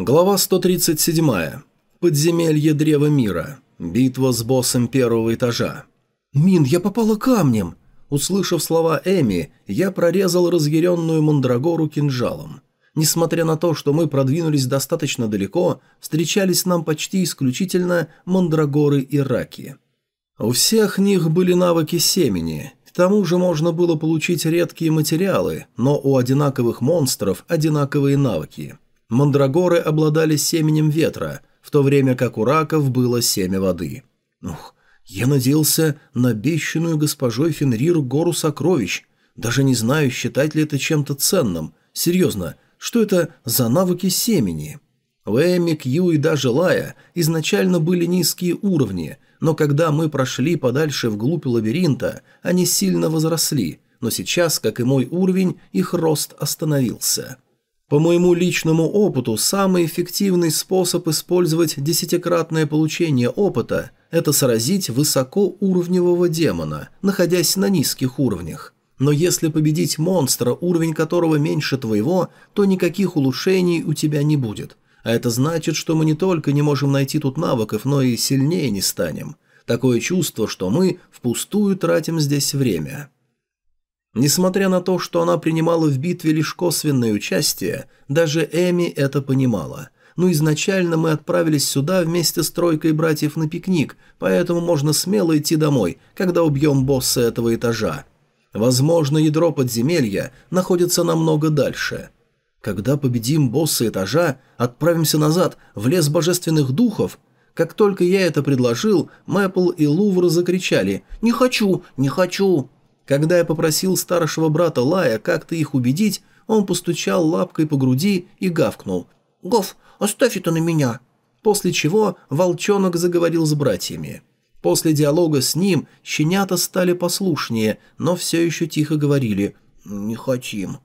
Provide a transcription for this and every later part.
Глава 137. Подземелье Древа Мира. Битва с боссом первого этажа. «Мин, я попала камнем!» Услышав слова Эми, я прорезал разъяренную мандрагору кинжалом. Несмотря на то, что мы продвинулись достаточно далеко, встречались нам почти исключительно мандрагоры и раки. У всех них были навыки семени, к тому же можно было получить редкие материалы, но у одинаковых монстров одинаковые навыки – Мандрагоры обладали семенем ветра, в то время как у раков было семя воды. Ух, я надеялся на обещанную госпожой Фенрир гору сокровищ. Даже не знаю, считать ли это чем-то ценным. Серьезно, что это за навыки семени? В Кью и даже Лая изначально были низкие уровни, но когда мы прошли подальше вглубь лабиринта, они сильно возросли, но сейчас, как и мой уровень, их рост остановился. По моему личному опыту, самый эффективный способ использовать десятикратное получение опыта – это сразить высокоуровневого демона, находясь на низких уровнях. Но если победить монстра, уровень которого меньше твоего, то никаких улучшений у тебя не будет. А это значит, что мы не только не можем найти тут навыков, но и сильнее не станем. Такое чувство, что мы впустую тратим здесь время. Несмотря на то, что она принимала в битве лишь косвенное участие, даже Эми это понимала. Но изначально мы отправились сюда вместе с тройкой братьев на пикник, поэтому можно смело идти домой, когда убьем босса этого этажа. Возможно, ядро подземелья находится намного дальше. Когда победим босса этажа, отправимся назад, в лес божественных духов. Как только я это предложил, Мэпл и Лувр закричали «Не хочу! Не хочу!» Когда я попросил старшего брата Лая как-то их убедить, он постучал лапкой по груди и гавкнул. «Гоф, оставь это на меня!» После чего волчонок заговорил с братьями. После диалога с ним щенята стали послушнее, но все еще тихо говорили «Не хотим».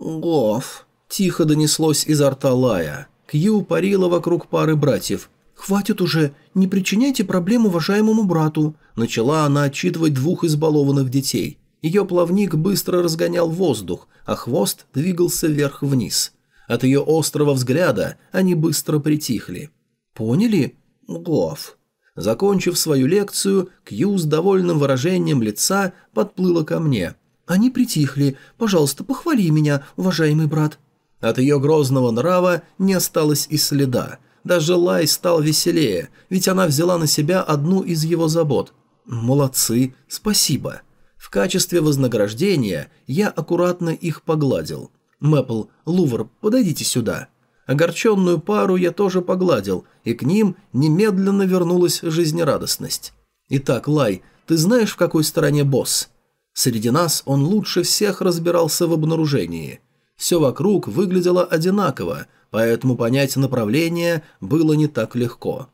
«Гоф», – тихо донеслось изо рта Лая. Кью парила вокруг пары братьев. «Хватит уже, не причиняйте проблем уважаемому брату», – начала она отчитывать двух избалованных детей. Ее плавник быстро разгонял воздух, а хвост двигался вверх-вниз. От ее острого взгляда они быстро притихли. «Поняли?» «Гов». Закончив свою лекцию, Кью с довольным выражением лица подплыла ко мне. «Они притихли. Пожалуйста, похвали меня, уважаемый брат». От ее грозного нрава не осталось и следа. Даже Лай стал веселее, ведь она взяла на себя одну из его забот. «Молодцы, спасибо». В качестве вознаграждения я аккуратно их погладил. «Мэпл, Лувр, подойдите сюда». Огорченную пару я тоже погладил, и к ним немедленно вернулась жизнерадостность. «Итак, Лай, ты знаешь, в какой стороне босс?» Среди нас он лучше всех разбирался в обнаружении. Все вокруг выглядело одинаково, поэтому понять направление было не так легко.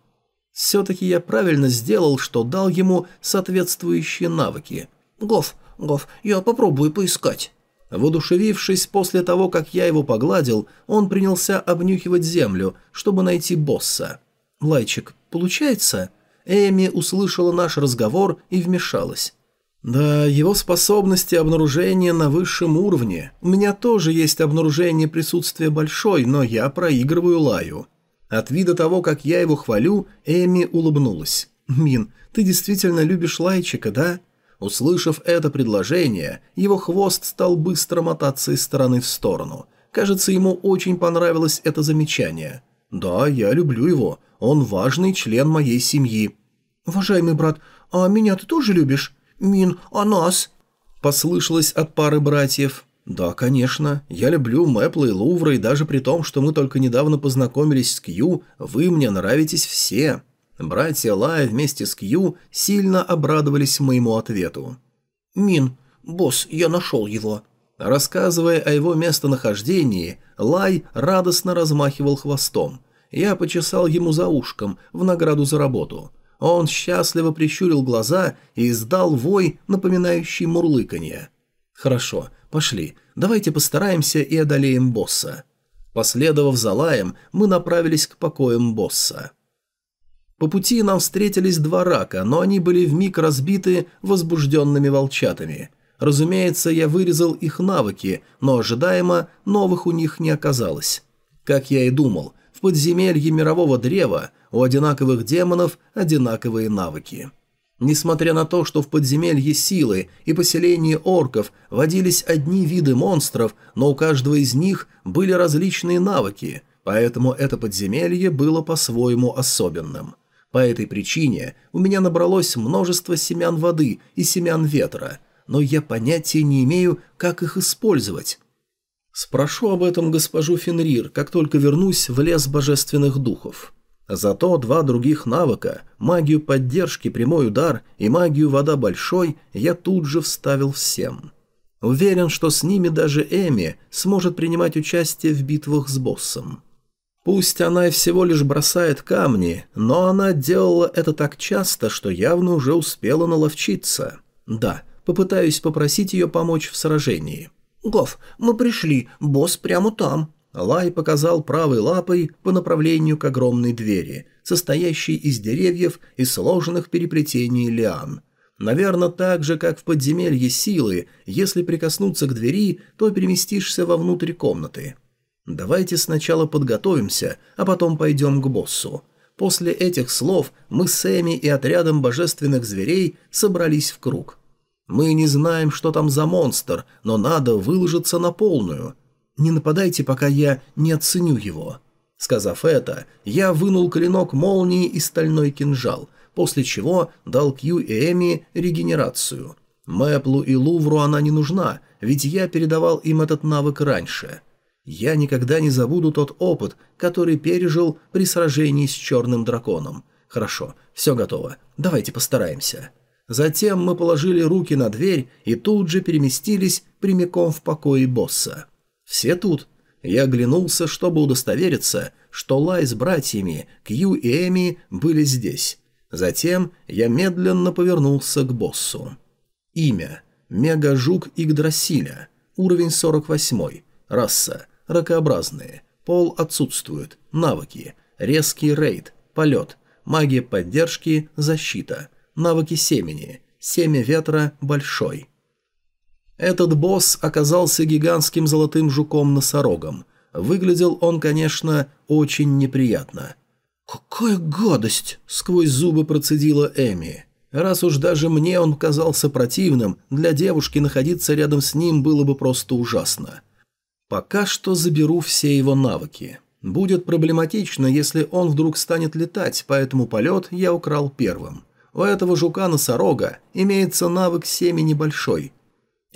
Все-таки я правильно сделал, что дал ему соответствующие навыки. «Гоф, Гоф, я попробую поискать». Воодушевившись после того, как я его погладил, он принялся обнюхивать землю, чтобы найти босса. «Лайчик, получается?» Эми услышала наш разговор и вмешалась. «Да, его способности обнаружения на высшем уровне. У меня тоже есть обнаружение присутствия большой, но я проигрываю Лаю». От вида того, как я его хвалю, Эми улыбнулась. «Мин, ты действительно любишь Лайчика, да?» Услышав это предложение, его хвост стал быстро мотаться из стороны в сторону. Кажется, ему очень понравилось это замечание. «Да, я люблю его. Он важный член моей семьи». «Уважаемый брат, а меня ты тоже любишь? Мин, а нас?» Послышалось от пары братьев. «Да, конечно. Я люблю Мэпла и Лувра, и даже при том, что мы только недавно познакомились с Кью, вы мне нравитесь все». Братья Лая вместе с Кью сильно обрадовались моему ответу. «Мин, босс, я нашел его». Рассказывая о его местонахождении, Лай радостно размахивал хвостом. Я почесал ему за ушком в награду за работу. Он счастливо прищурил глаза и издал вой, напоминающий мурлыканье. «Хорошо, пошли, давайте постараемся и одолеем босса». Последовав за Лаем, мы направились к покоям босса. По пути нам встретились два рака, но они были вмиг разбиты возбужденными волчатами. Разумеется, я вырезал их навыки, но ожидаемо новых у них не оказалось. Как я и думал, в подземелье мирового древа у одинаковых демонов одинаковые навыки. Несмотря на то, что в подземелье силы и поселении орков водились одни виды монстров, но у каждого из них были различные навыки, поэтому это подземелье было по-своему особенным. По этой причине у меня набралось множество семян воды и семян ветра, но я понятия не имею, как их использовать. Спрошу об этом госпожу Фенрир, как только вернусь в лес божественных духов. Зато два других навыка – магию поддержки прямой удар и магию вода большой – я тут же вставил всем. Уверен, что с ними даже Эми сможет принимать участие в битвах с боссом. Пусть она и всего лишь бросает камни, но она делала это так часто, что явно уже успела наловчиться. Да, попытаюсь попросить ее помочь в сражении. «Гов, мы пришли, босс прямо там», Лай показал правой лапой по направлению к огромной двери, состоящей из деревьев и сложенных переплетений лиан. Наверное, так же, как в подземелье силы, если прикоснуться к двери, то переместишься вовнутрь комнаты. Давайте сначала подготовимся, а потом пойдем к боссу. После этих слов мы с Эми и отрядом божественных зверей собрались в круг. Мы не знаем, что там за монстр, но надо выложиться на полную – не нападайте, пока я не оценю его». Сказав это, я вынул клинок молнии и стальной кинжал, после чего дал Кью и Эми регенерацию. Мэплу и Лувру она не нужна, ведь я передавал им этот навык раньше. Я никогда не забуду тот опыт, который пережил при сражении с черным драконом. Хорошо, все готово, давайте постараемся. Затем мы положили руки на дверь и тут же переместились прямиком в покои босса. Все тут. Я оглянулся, чтобы удостовериться, что Лай с братьями, Кью и Эми были здесь. Затем я медленно повернулся к боссу. Имя. Мегажук Игдрасиля. Уровень 48. Раса. Ракообразные. Пол отсутствует. Навыки. Резкий рейд. Полет. Магия поддержки. Защита. Навыки семени. Семя ветра. Большой. Этот босс оказался гигантским золотым жуком-носорогом. Выглядел он, конечно, очень неприятно. «Какая гадость!» — сквозь зубы процедила Эми. Раз уж даже мне он казался противным, для девушки находиться рядом с ним было бы просто ужасно. Пока что заберу все его навыки. Будет проблематично, если он вдруг станет летать, поэтому полет я украл первым. У этого жука-носорога имеется навык семени большой,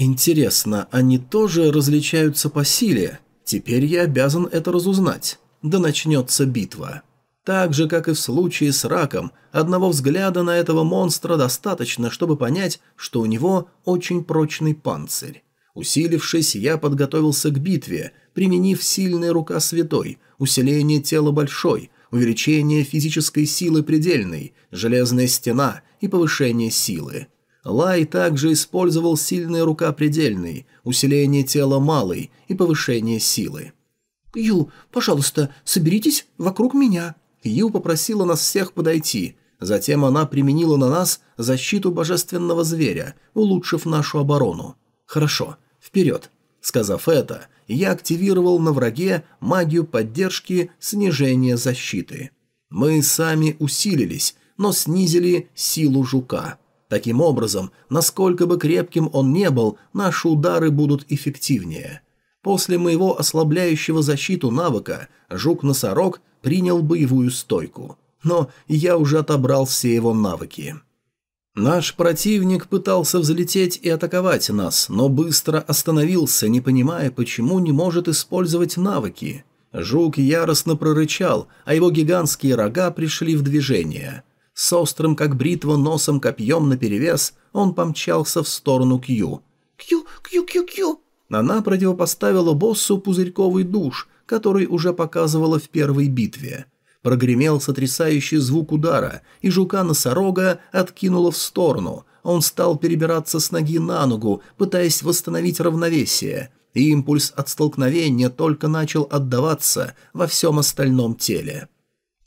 Интересно, они тоже различаются по силе? Теперь я обязан это разузнать. Да начнется битва. Так же, как и в случае с раком, одного взгляда на этого монстра достаточно, чтобы понять, что у него очень прочный панцирь. Усилившись, я подготовился к битве, применив сильная рука святой, усиление тела большой, увеличение физической силы предельной, железная стена и повышение силы. Лай также использовал сильная рука предельный, усиление тела малый и повышение силы. «Ю, пожалуйста, соберитесь вокруг меня». Ю попросила нас всех подойти. Затем она применила на нас защиту божественного зверя, улучшив нашу оборону. «Хорошо, вперед». Сказав это, я активировал на враге магию поддержки снижения защиты. Мы сами усилились, но снизили силу жука. Таким образом, насколько бы крепким он не был, наши удары будут эффективнее. После моего ослабляющего защиту навыка жук-носорог принял боевую стойку. Но я уже отобрал все его навыки. Наш противник пытался взлететь и атаковать нас, но быстро остановился, не понимая, почему не может использовать навыки. Жук яростно прорычал, а его гигантские рога пришли в движение. С острым, как бритва, носом копьем наперевес, он помчался в сторону Кью. «Кью, Кью, Кью, Кью!» Она противопоставила боссу пузырьковый душ, который уже показывала в первой битве. Прогремел сотрясающий звук удара, и жука-носорога откинуло в сторону. Он стал перебираться с ноги на ногу, пытаясь восстановить равновесие. И импульс от столкновения только начал отдаваться во всем остальном теле.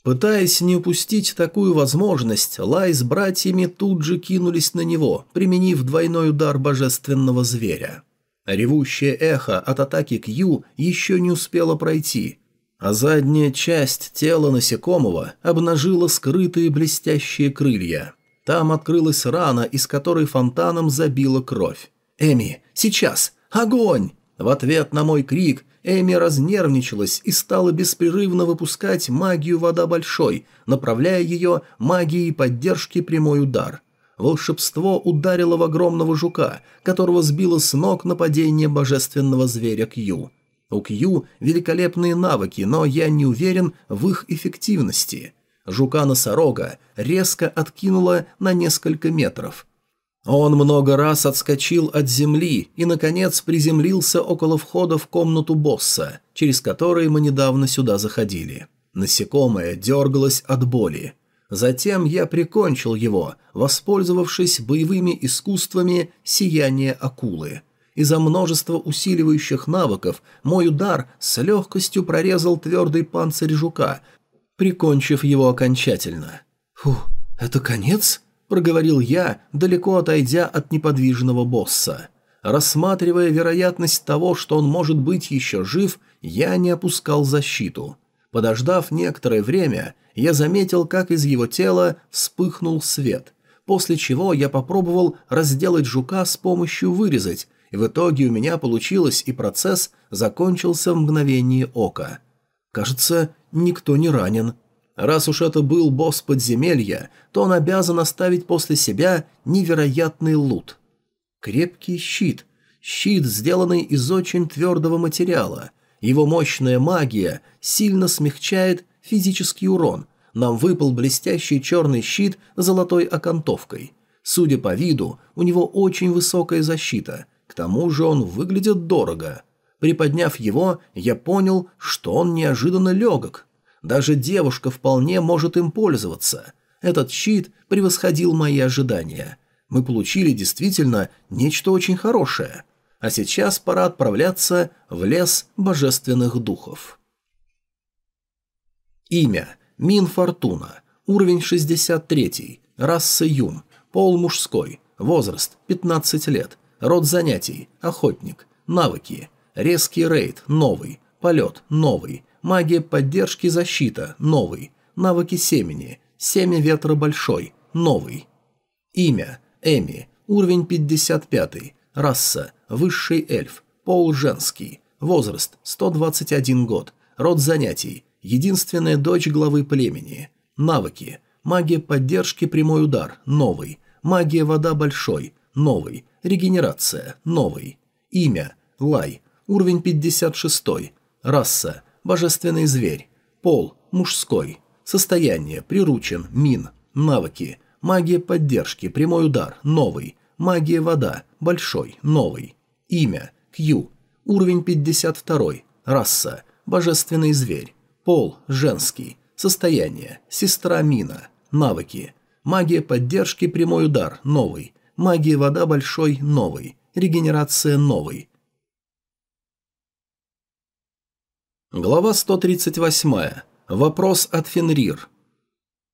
Пытаясь не упустить такую возможность, Лай с братьями тут же кинулись на него, применив двойной удар божественного зверя. Ревущее эхо от атаки Кью еще не успело пройти. А задняя часть тела насекомого обнажила скрытые блестящие крылья. Там открылась рана, из которой фонтаном забила кровь. «Эми, сейчас! Огонь!» В ответ на мой крик Эми разнервничалась и стала беспрерывно выпускать магию вода большой, направляя ее магией поддержки прямой удар. Волшебство ударило в огромного жука, которого сбило с ног нападение божественного зверя Кью. У Кью великолепные навыки, но я не уверен в их эффективности. Жука-носорога резко откинуло на несколько метров – он много раз отскочил от земли и, наконец, приземлился около входа в комнату босса, через который мы недавно сюда заходили. Насекомое дергалось от боли. Затем я прикончил его, воспользовавшись боевыми искусствами сияния акулы. Из-за множества усиливающих навыков мой удар с легкостью прорезал твердый панцирь жука, прикончив его окончательно. «Фух, это конец?» проговорил я, далеко отойдя от неподвижного босса. Рассматривая вероятность того, что он может быть еще жив, я не опускал защиту. Подождав некоторое время, я заметил, как из его тела вспыхнул свет, после чего я попробовал разделать жука с помощью вырезать, и в итоге у меня получилось, и процесс закончился в мгновение ока. Кажется, никто не ранен. Раз уж это был босс подземелья, то он обязан оставить после себя невероятный лут. Крепкий щит. Щит, сделанный из очень твердого материала. Его мощная магия сильно смягчает физический урон. Нам выпал блестящий черный щит с золотой окантовкой. Судя по виду, у него очень высокая защита. К тому же он выглядит дорого. Приподняв его, я понял, что он неожиданно легок – даже девушка вполне может им пользоваться. Этот щит превосходил мои ожидания. Мы получили действительно нечто очень хорошее. А сейчас пора отправляться в лес божественных духов. Имя. Мин Фортуна. Уровень 63. Раса Юн. Пол мужской. Возраст 15 лет. Род занятий. Охотник. Навыки. Резкий рейд. Новый. Полет. Новый. Магия поддержки защита – новый. Навыки семени. Семя ветра большой – новый. Имя – Эми. Уровень 55. Раса – высший эльф. Пол – женский. Возраст – 121 год. Род занятий – единственная дочь главы племени. Навыки – магия поддержки прямой удар – новый. Магия вода большой – новый. Регенерация – новый. Имя – Лай. Уровень 56. Раса – Божественный зверь. Пол. Мужской. Состояние. Приручен. Мин. Навыки. Магия поддержки. Прямой удар. Новый. Магия вода. Большой. Новый. Имя. Кью. Уровень 52. Раса. Божественный зверь. Пол. Женский. Состояние. Сестра Мина. Навыки. Магия поддержки. Прямой удар. Новый. Магия вода. Большой. Новый. Регенерация. Новый. Глава 138. Вопрос от Фенрир.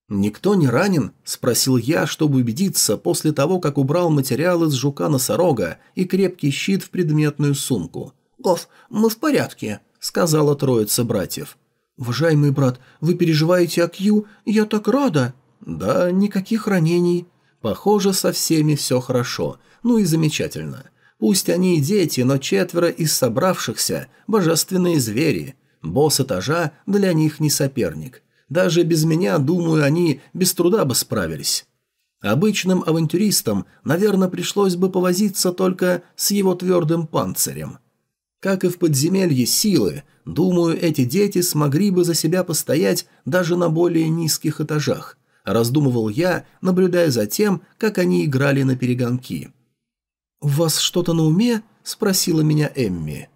«Никто не ранен?» – спросил я, чтобы убедиться после того, как убрал материалы с жука-носорога и крепкий щит в предметную сумку. «Гоф, мы в порядке», – сказала троица братьев. «Уважаемый брат, вы переживаете о Кью? Я так рада!» «Да, никаких ранений. Похоже, со всеми все хорошо. Ну и замечательно. Пусть они и дети, но четверо из собравшихся – божественные звери». Босс этажа для них не соперник. Даже без меня, думаю, они без труда бы справились. Обычным авантюристам, наверное, пришлось бы повозиться только с его твердым панцирем. Как и в подземелье силы, думаю, эти дети смогли бы за себя постоять даже на более низких этажах, раздумывал я, наблюдая за тем, как они играли на перегонки. «У вас что-то на уме?» – спросила меня Эмми.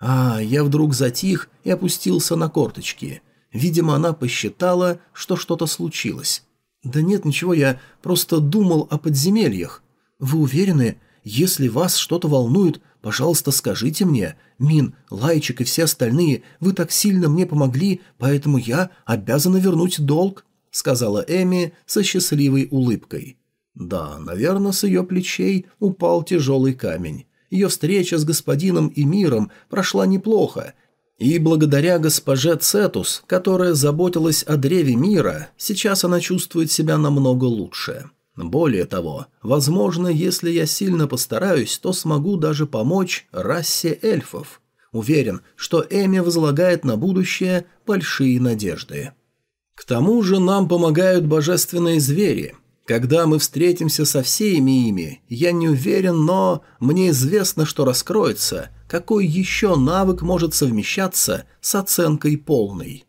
А, я вдруг затих и опустился на корточки. Видимо, она посчитала, что что-то случилось. Да нет, ничего, я просто думал о подземельях. Вы уверены? Если вас что-то волнует, пожалуйста, скажите мне. Мин, Лайчик и все остальные, вы так сильно мне помогли, поэтому я обязана вернуть долг», — сказала Эми со счастливой улыбкой. Да, наверное, с ее плечей упал тяжелый камень. Ее встреча с господином и миром прошла неплохо, И благодаря госпоже Цетус, которая заботилась о древе мира, сейчас она чувствует себя намного лучше. Более того, возможно, если я сильно постараюсь, то смогу даже помочь расе эльфов. Уверен, что Эми возлагает на будущее большие надежды. К тому же нам помогают божественные звери. Когда мы встретимся со всеми ими, я не уверен, но мне известно, что раскроется, какой еще навык может совмещаться с оценкой полной.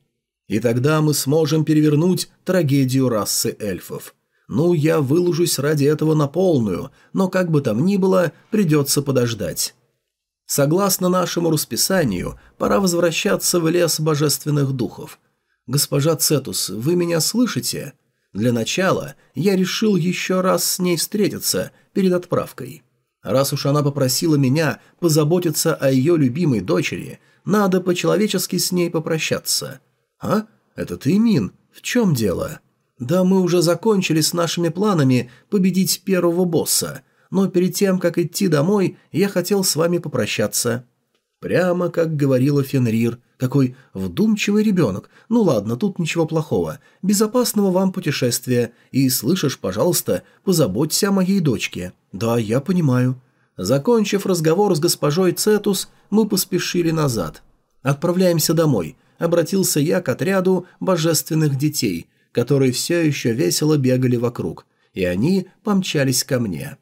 И тогда мы сможем перевернуть трагедию расы эльфов. Ну, я выложусь ради этого на полную, но как бы там ни было, придется подождать. Согласно нашему расписанию, пора возвращаться в лес божественных духов. Госпожа Цетус, вы меня слышите? Для начала я решил еще раз с ней встретиться перед отправкой. Раз уж она попросила меня позаботиться о ее любимой дочери, надо по-человечески с ней попрощаться. А? Это ты, Мин? В чем дело?» «Да мы уже закончили с нашими планами победить первого босса, но перед тем, как идти домой, я хотел с вами попрощаться». Прямо как говорила Фенрир. Какой вдумчивый ребенок. Ну ладно, тут ничего плохого. Безопасного вам путешествия. И, слышишь, пожалуйста, позаботься о моей дочке. Да, я понимаю. Закончив разговор с госпожой Цетус, мы поспешили назад. «Отправляемся домой», — обратился я к отряду божественных детей — которые все еще весело бегали вокруг, и они помчались ко мне.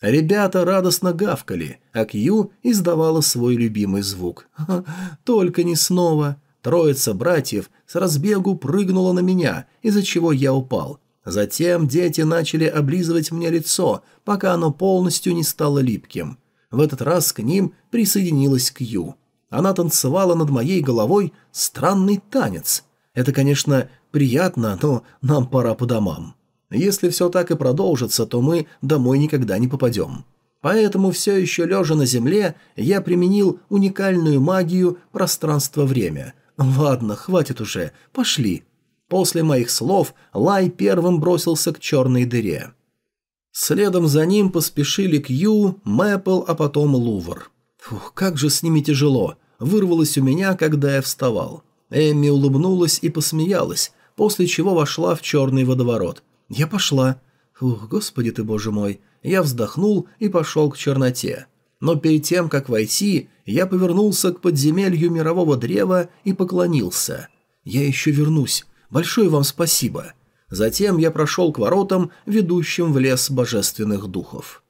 Ребята радостно гавкали, а Кью издавала свой любимый звук. «Только не снова!» Троица братьев с разбегу прыгнула на меня, из-за чего я упал. Затем дети начали облизывать мне лицо, пока оно полностью не стало липким. В этот раз к ним присоединилась Кью. Она танцевала над моей головой странный танец. Это, конечно, Приятно, но нам пора по домам. Если все так и продолжится, то мы домой никогда не попадем. Поэтому все еще лежа на земле, я применил уникальную магию пространство-время. Ладно, хватит уже, пошли. После моих слов Лай первым бросился к черной дыре. Следом за ним поспешили Кью, Мэпл, а потом Лувр. Фух, как же с ними тяжело. Вырвалось у меня, когда я вставал. Эмми улыбнулась и посмеялась, после чего вошла в черный водоворот. Я пошла. Ух, господи ты, боже мой. Я вздохнул и пошел к черноте. Но перед тем, как войти, я повернулся к подземелью мирового древа и поклонился. Я еще вернусь. Большое вам спасибо. Затем я прошел к воротам, ведущим в лес божественных духов.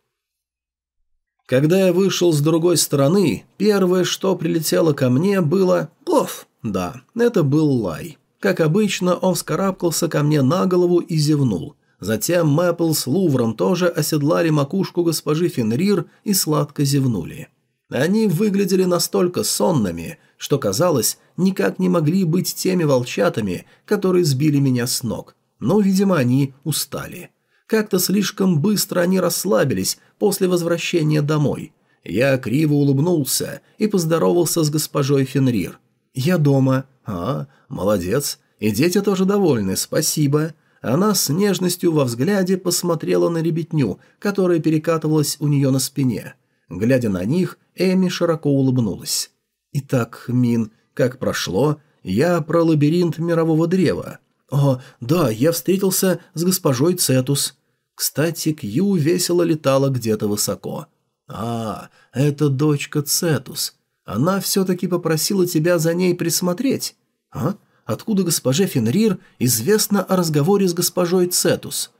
Когда я вышел с другой стороны, первое, что прилетело ко мне, было «Оф!» Да, это был лай. Как обычно, он вскарабкался ко мне на голову и зевнул. Затем Мэппл с Лувром тоже оседлали макушку госпожи Фенрир и сладко зевнули. Они выглядели настолько сонными, что, казалось, никак не могли быть теми волчатами, которые сбили меня с ног. Но, видимо, они устали. Как-то слишком быстро они расслабились после возвращения домой. Я криво улыбнулся и поздоровался с госпожой Фенрир. «Я дома», «А, молодец. И дети тоже довольны, спасибо». Она с нежностью во взгляде посмотрела на ребятню, которая перекатывалась у нее на спине. Глядя на них, Эми широко улыбнулась. «Итак, Мин, как прошло? Я про лабиринт мирового древа. О, да, я встретился с госпожой Цетус. Кстати, Кью весело летала где-то высоко. А, это дочка Цетус. Она все-таки попросила тебя за ней присмотреть. А? Откуда госпоже Фенрир известно о разговоре с госпожой Цетус?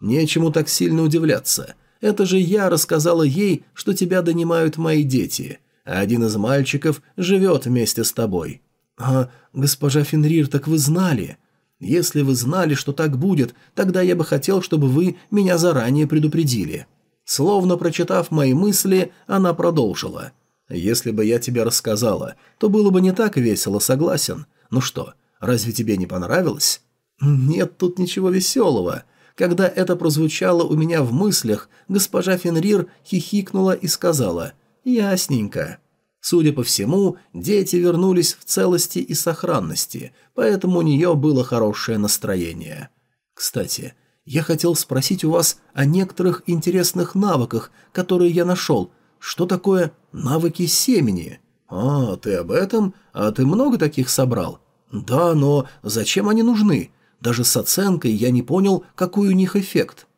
Нечему так сильно удивляться. Это же я рассказала ей, что тебя донимают мои дети, а один из мальчиков живет вместе с тобой. А, госпожа Фенрир, так вы знали? Если вы знали, что так будет, тогда я бы хотел, чтобы вы меня заранее предупредили. Словно прочитав мои мысли, она продолжила – если бы я тебе рассказала, то было бы не так весело, согласен. Ну что, разве тебе не понравилось? Нет тут ничего веселого. Когда это прозвучало у меня в мыслях, госпожа Фенрир хихикнула и сказала «Ясненько». Судя по всему, дети вернулись в целости и сохранности, поэтому у нее было хорошее настроение. Кстати, я хотел спросить у вас о некоторых интересных навыках, которые я нашел – что такое навыки семени? «А, ты об этом? А ты много таких собрал?» «Да, но зачем они нужны? Даже с оценкой я не понял, какой у них эффект».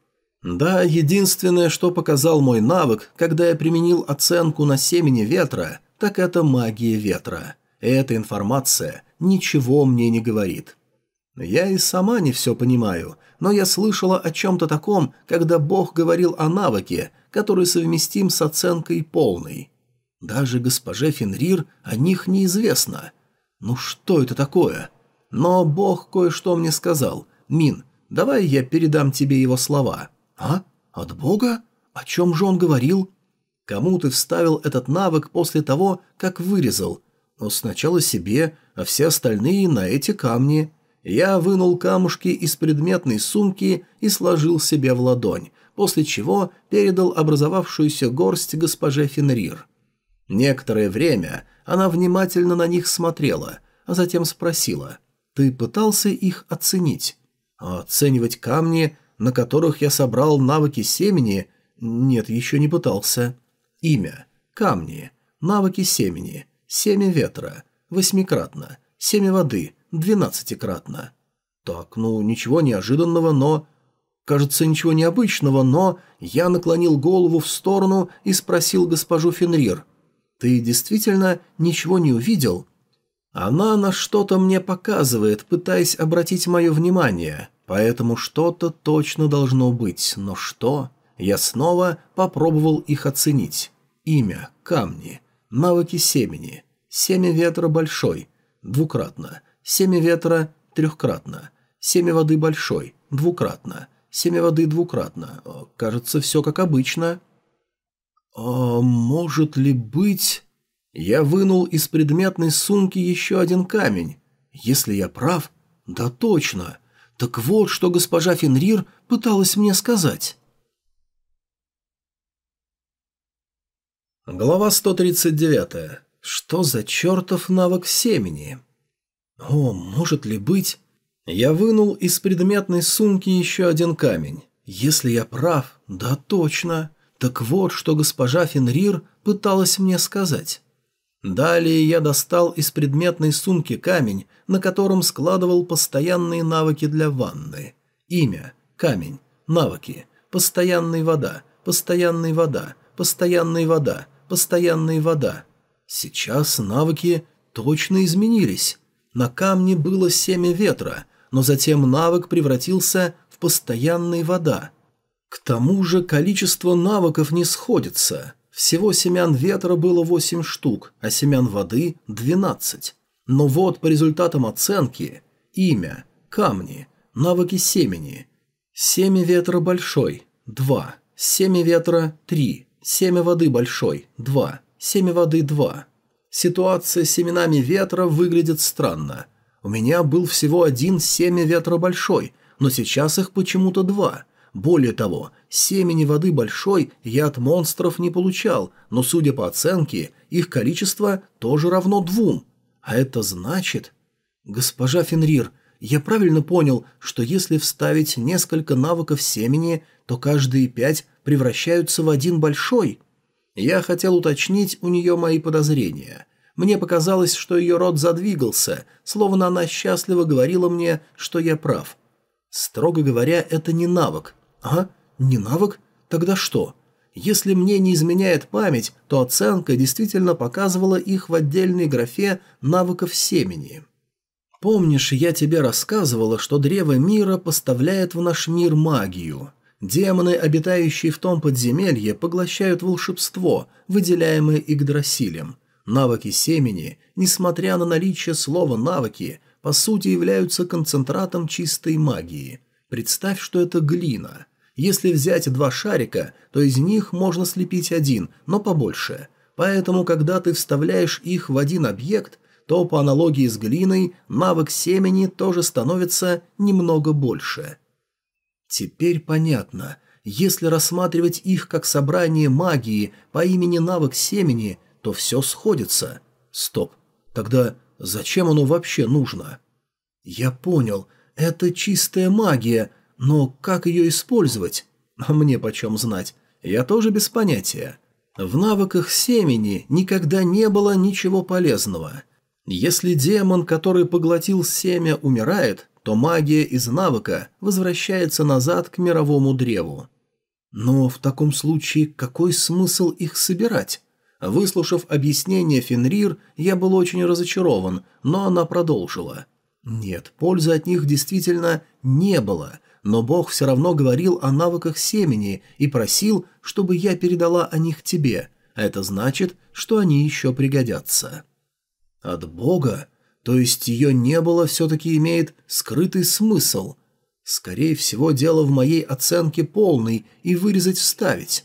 Да, единственное, что показал мой навык, когда я применил оценку на семени ветра, так это магия ветра. Эта информация ничего мне не говорит. Я и сама не все понимаю, но я слышала о чем-то таком, когда Бог говорил о навыке, который совместим с оценкой полной. Даже госпоже Фенрир о них неизвестно. Ну что это такое? Но Бог кое-что мне сказал. Мин, давай я передам тебе его слова. А? От Бога? О чем же он говорил? Кому ты вставил этот навык после того, как вырезал? Но сначала себе, а все остальные на эти камни. Я вынул камушки из предметной сумки и сложил себе в ладонь, после чего передал образовавшуюся горсть госпоже Фенрир. Некоторое время она внимательно на них смотрела, а затем спросила, «Ты пытался их оценить?» а «Оценивать камни, на которых я собрал навыки семени?» «Нет, еще не пытался». «Имя. Камни. Навыки семени. Семя ветра. Восьмикратно. Семя воды. Двенадцатикратно». «Так, ну, ничего неожиданного, но...» Кажется, ничего необычного, но я наклонил голову в сторону и спросил госпожу Фенрир. «Ты действительно ничего не увидел?» Она на что-то мне показывает, пытаясь обратить мое внимание, поэтому что-то точно должно быть, но что? Я снова попробовал их оценить. Имя, камни, навыки семени, семя ветра большой, двукратно, семя ветра трехкратно, семя воды большой, двукратно, семя воды двукратно. Кажется, все как обычно. «А может ли быть...» Я вынул из предметной сумки еще один камень. Если я прав... Да точно. Так вот, что госпожа Фенрир пыталась мне сказать. Глава 139. Что за чертов навык семени? О, может ли быть... Я вынул из предметной сумки еще один камень. Если я прав, да точно. Так вот, что госпожа Фенрир пыталась мне сказать. Далее я достал из предметной сумки камень, на котором складывал постоянные навыки для ванны. Имя, камень, навыки, постоянная вода, постоянная вода, постоянная вода, постоянная вода. Сейчас навыки точно изменились. На камне было семя ветра, но затем навык превратился в постоянная вода. К тому же количество навыков не сходится – всего семян ветра было 8 штук, а семян воды – 12. Но вот по результатам оценки – имя, камни, навыки семени. Семя ветра большой – 2, семя ветра – 3, семя воды большой – 2, семя воды – 2. Ситуация с семенами ветра выглядит странно. У меня был всего один семя ветра большой, но сейчас их почему-то два – более того, семени воды большой я от монстров не получал, но, судя по оценке, их количество тоже равно двум. А это значит... Госпожа Фенрир, я правильно понял, что если вставить несколько навыков семени, то каждые пять превращаются в один большой? Я хотел уточнить у нее мои подозрения. Мне показалось, что ее рот задвигался, словно она счастливо говорила мне, что я прав. Строго говоря, это не навык, а? Не навык? Тогда что? Если мне не изменяет память, то оценка действительно показывала их в отдельной графе навыков семени. Помнишь, я тебе рассказывала, что древо мира поставляет в наш мир магию? Демоны, обитающие в том подземелье, поглощают волшебство, выделяемое Игдрасилем. Навыки семени, несмотря на наличие слова «навыки», по сути являются концентратом чистой магии. Представь, что это глина – если взять два шарика, то из них можно слепить один, но побольше. Поэтому, когда ты вставляешь их в один объект, то по аналогии с глиной навык семени тоже становится немного больше. Теперь понятно. Если рассматривать их как собрание магии по имени навык семени, то все сходится. Стоп. Тогда зачем оно вообще нужно? Я понял. Это чистая магия – но как ее использовать? А мне почем знать? Я тоже без понятия. В навыках семени никогда не было ничего полезного. Если демон, который поглотил семя, умирает, то магия из навыка возвращается назад к мировому древу. Но в таком случае какой смысл их собирать? Выслушав объяснение Фенрир, я был очень разочарован, но она продолжила. Нет, пользы от них действительно не было, но Бог все равно говорил о навыках семени и просил, чтобы я передала о них тебе, а это значит, что они еще пригодятся. От Бога? То есть ее не было все-таки имеет скрытый смысл. Скорее всего, дело в моей оценке полной и вырезать вставить.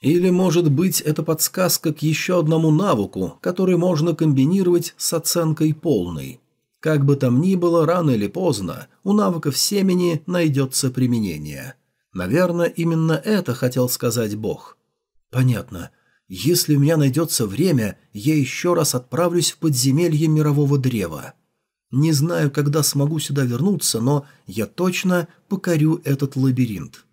Или, может быть, это подсказка к еще одному навыку, который можно комбинировать с оценкой полной. Как бы там ни было, рано или поздно у навыков семени найдется применение. Наверное, именно это хотел сказать Бог. Понятно. Если у меня найдется время, я еще раз отправлюсь в подземелье мирового древа. Не знаю, когда смогу сюда вернуться, но я точно покорю этот лабиринт.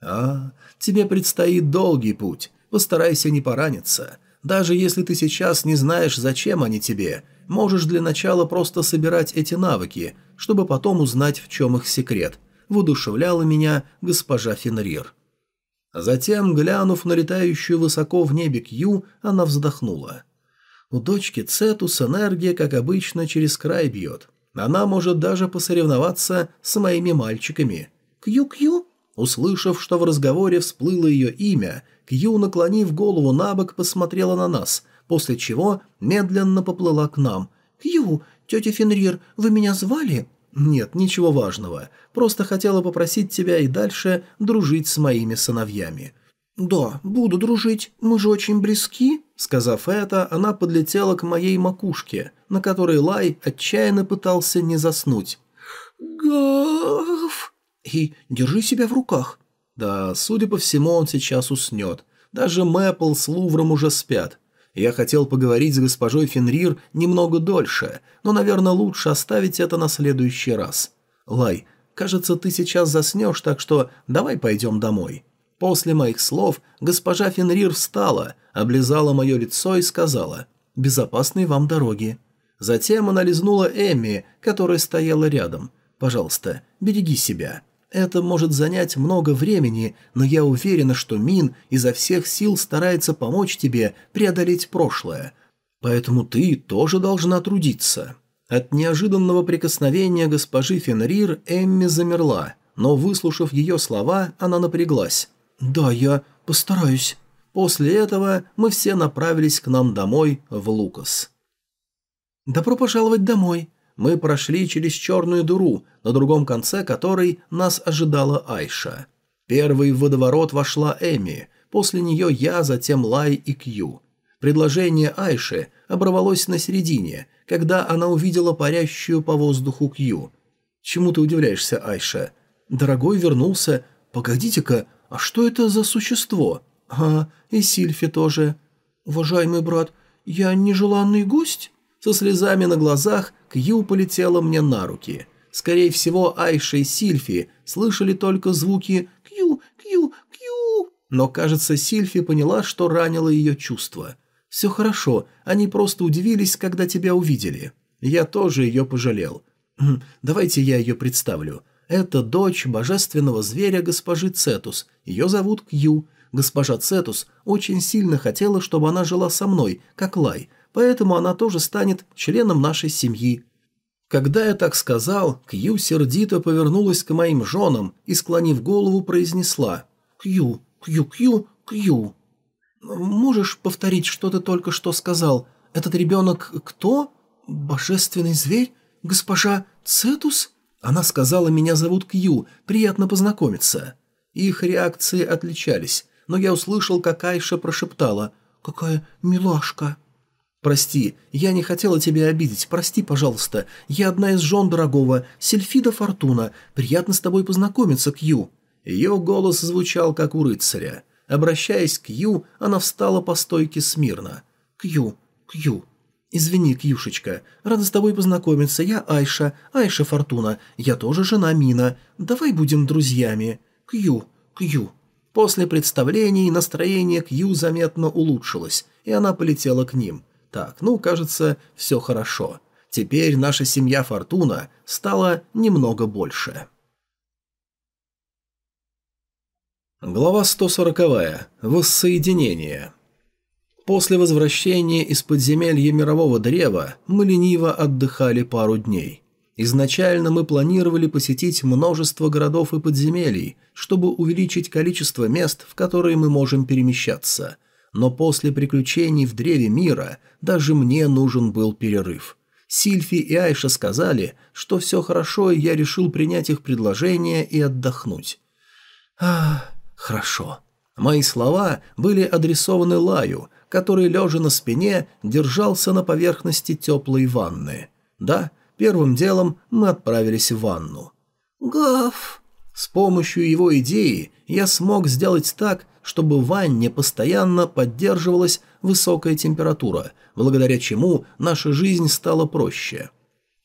А, тебе предстоит долгий путь. Постарайся не пораниться. Даже если ты сейчас не знаешь, зачем они тебе – можешь для начала просто собирать эти навыки, чтобы потом узнать, в чем их секрет», – воодушевляла меня госпожа Фенрир. Затем, глянув на летающую высоко в небе Кью, она вздохнула. «У дочки Цетус энергия, как обычно, через край бьет. Она может даже посоревноваться с моими мальчиками. Кью-Кью?» Услышав, что в разговоре всплыло ее имя, Кью, наклонив голову на бок, посмотрела на нас, после чего медленно поплыла к нам. «Кью, тетя Фенрир, вы меня звали?» «Нет, ничего важного. Просто хотела попросить тебя и дальше дружить с моими сыновьями». «Да, буду дружить. Мы же очень близки». Сказав это, она подлетела к моей макушке, на которой Лай отчаянно пытался не заснуть. «Гав!» «И держи себя в руках». Да, судя по всему, он сейчас уснет. Даже Мэппл с Лувром уже спят. Я хотел поговорить с госпожой Фенрир немного дольше, но, наверное, лучше оставить это на следующий раз. Лай, кажется, ты сейчас заснешь, так что давай пойдем домой». После моих слов госпожа Фенрир встала, облизала мое лицо и сказала «Безопасной вам дороги». Затем она лизнула Эмми, которая стояла рядом. «Пожалуйста, береги себя». Это может занять много времени, но я уверена, что Мин изо всех сил старается помочь тебе преодолеть прошлое. Поэтому ты тоже должна трудиться». От неожиданного прикосновения госпожи Фенрир Эмми замерла, но, выслушав ее слова, она напряглась. «Да, я постараюсь». После этого мы все направились к нам домой в Лукас. «Добро пожаловать домой мы прошли через черную дыру, на другом конце которой нас ожидала Айша. Первый в водоворот вошла Эми, после нее я, затем Лай и Кью. Предложение Айши оборвалось на середине, когда она увидела парящую по воздуху Кью. «Чему ты удивляешься, Айша?» «Дорогой вернулся. Погодите-ка, а что это за существо?» «А, и Сильфи тоже». «Уважаемый брат, я нежеланный гость?» Со слезами на глазах Кью полетела мне на руки. Скорее всего, Айша и Сильфи слышали только звуки «Кью, Кью, Кью». Но, кажется, Сильфи поняла, что ранило ее чувство. «Все хорошо, они просто удивились, когда тебя увидели». Я тоже ее пожалел. «Хм, «Давайте я ее представлю. Это дочь божественного зверя госпожи Цетус. Ее зовут Кью. Госпожа Цетус очень сильно хотела, чтобы она жила со мной, как Лай, поэтому она тоже станет членом нашей семьи. Когда я так сказал, Кью сердито повернулась к моим женам и, склонив голову, произнесла «Кью, Кью, Кью, Кью». «Можешь повторить, что ты только что сказал? Этот ребенок кто? Божественный зверь? Госпожа Цетус?» Она сказала, меня зовут Кью, приятно познакомиться. Их реакции отличались, но я услышал, как Айша прошептала «Какая милашка». «Прости, я не хотела тебя обидеть, прости, пожалуйста. Я одна из жен дорогого, Сельфида Фортуна. Приятно с тобой познакомиться, Кью». Ее голос звучал, как у рыцаря. Обращаясь к Ю, она встала по стойке смирно. «Кью, Кью». «Извини, Кьюшечка, рада с тобой познакомиться. Я Айша, Айша Фортуна. Я тоже жена Мина. Давай будем друзьями. Кью, Кью». После представлений настроение Кью заметно улучшилось, и она полетела к ним. Так, ну, кажется, все хорошо. Теперь наша семья Фортуна стала немного больше. Глава 140. Воссоединение. После возвращения из подземелья Мирового Древа мы лениво отдыхали пару дней. Изначально мы планировали посетить множество городов и подземелий, чтобы увеличить количество мест, в которые мы можем перемещаться. Но после приключений в Древе Мира даже мне нужен был перерыв. Сильфи и Айша сказали, что все хорошо, и я решил принять их предложение и отдохнуть. Ах, хорошо. Мои слова были адресованы Лаю, который, лежа на спине, держался на поверхности теплой ванны. Да, Первым делом мы отправились в ванну. «Гав!» С помощью его идеи я смог сделать так, чтобы в ванне постоянно поддерживалась высокая температура, благодаря чему наша жизнь стала проще.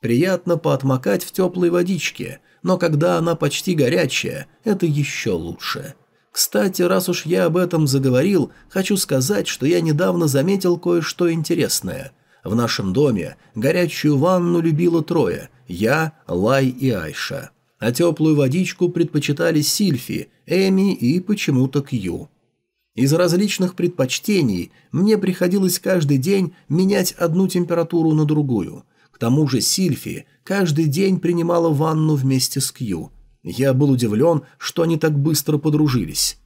Приятно поотмокать в теплой водичке, но когда она почти горячая, это еще лучше. Кстати, раз уж я об этом заговорил, хочу сказать, что я недавно заметил кое-что интересное – в нашем доме горячую ванну любило трое – я, Лай и Айша. А теплую водичку предпочитали Сильфи, Эми и почему-то Кью. Из различных предпочтений мне приходилось каждый день менять одну температуру на другую. К тому же Сильфи каждый день принимала ванну вместе с Кью. Я был удивлен, что они так быстро подружились.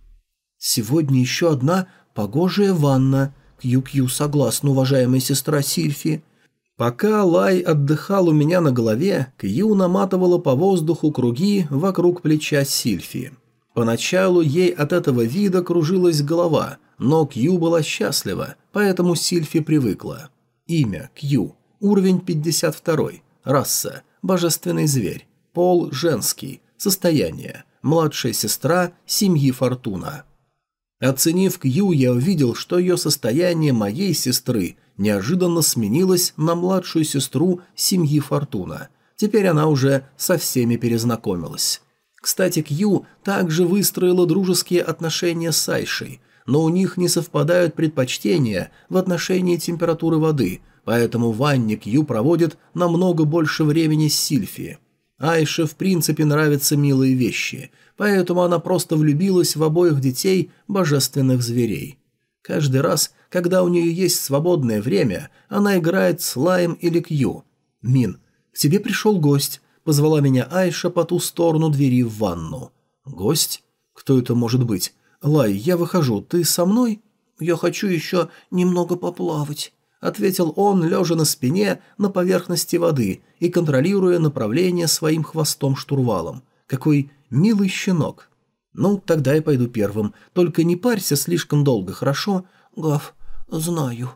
«Сегодня еще одна погожая ванна», Кью-Кью согласна, уважаемая сестра Сильфи. Пока Лай отдыхал у меня на голове, Кью наматывала по воздуху круги вокруг плеча Сильфи. Поначалу ей от этого вида кружилась голова, но Кью была счастлива, поэтому Сильфи привыкла. Имя – Кью. Уровень 52. Раса – божественный зверь. Пол – женский. Состояние – младшая сестра семьи Фортуна. Оценив Кью, я увидел, что ее состояние моей сестры неожиданно сменилось на младшую сестру семьи Фортуна. Теперь она уже со всеми перезнакомилась. Кстати, Кью также выстроила дружеские отношения с Айшей, но у них не совпадают предпочтения в отношении температуры воды, поэтому в ванне Кью проводит намного больше времени с Сильфи. Айше в принципе нравятся милые вещи – поэтому она просто влюбилась в обоих детей божественных зверей. Каждый раз, когда у нее есть свободное время, она играет с Лаем или Кью. «Мин, к тебе пришел гость», — позвала меня Айша по ту сторону двери в ванну. «Гость? Кто это может быть? Лай, я выхожу, ты со мной?» «Я хочу еще немного поплавать», — ответил он, лежа на спине на поверхности воды и контролируя направление своим хвостом-штурвалом. Какой милый щенок. Ну, тогда я пойду первым. Только не парься слишком долго, хорошо? Гав, знаю.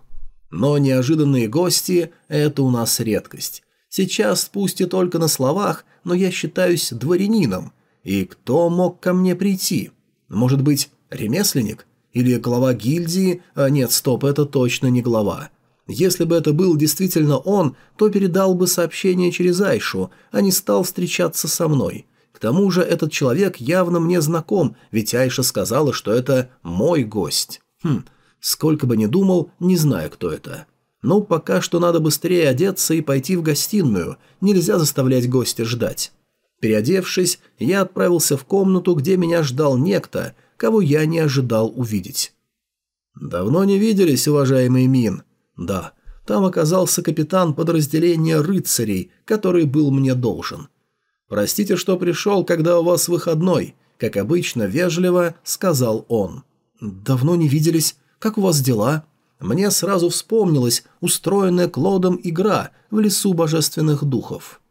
Но неожиданные гости – это у нас редкость. Сейчас, пусть и только на словах, но я считаюсь дворянином. И кто мог ко мне прийти? Может быть, ремесленник? Или глава гильдии? А нет, стоп, это точно не глава. Если бы это был действительно он, то передал бы сообщение через Айшу, а не стал встречаться со мной тому же этот человек явно мне знаком, ведь Айша сказала, что это мой гость. Хм, сколько бы ни думал, не знаю, кто это. Ну, пока что надо быстрее одеться и пойти в гостиную, нельзя заставлять гостя ждать. Переодевшись, я отправился в комнату, где меня ждал некто, кого я не ожидал увидеть. «Давно не виделись, уважаемый Мин?» «Да, там оказался капитан подразделения рыцарей, который был мне должен. «Простите, что пришел, когда у вас выходной», — как обычно вежливо сказал он. «Давно не виделись. Как у вас дела?» Мне сразу вспомнилась устроенная Клодом игра в лесу божественных духов.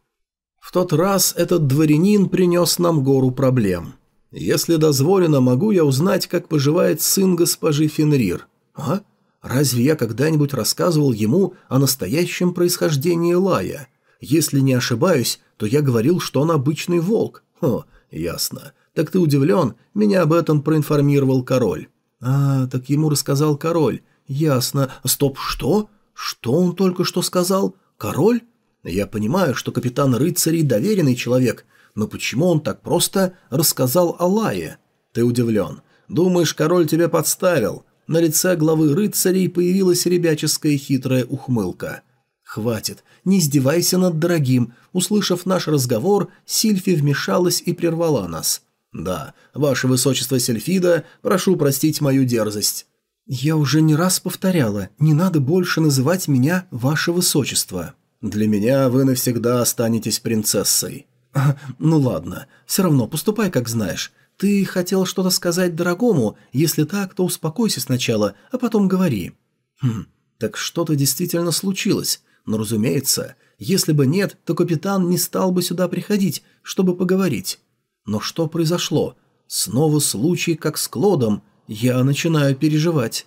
В тот раз этот дворянин принес нам гору проблем. Если дозволено, могу я узнать, как поживает сын госпожи Фенрир. А? Разве я когда-нибудь рассказывал ему о настоящем происхождении Лая? Если не ошибаюсь, то я говорил, что он обычный волк. О, ясно. Так ты удивлен? Меня об этом проинформировал король. А, так ему рассказал король. Ясно. Стоп, что? Что он только что сказал? Король? Я понимаю, что капитан рыцарей доверенный человек, но почему он так просто рассказал о Лае? Ты удивлен. Думаешь, король тебя подставил?» На лице главы рыцарей появилась ребяческая хитрая ухмылка. «Хватит, не издевайся над дорогим». Услышав наш разговор, Сильфи вмешалась и прервала нас. «Да, ваше высочество Сельфида, прошу простить мою дерзость». «Я уже не раз повторяла, не надо больше называть меня ваше высочество». «Для меня вы навсегда останетесь принцессой». А, «Ну ладно, все равно поступай, как знаешь. Ты хотел что-то сказать дорогому, если так, то успокойся сначала, а потом говори». «Хм, так что-то действительно случилось. Но, разумеется, если бы нет, то капитан не стал бы сюда приходить, чтобы поговорить. Но что произошло? Снова случай, как с Клодом. Я начинаю переживать.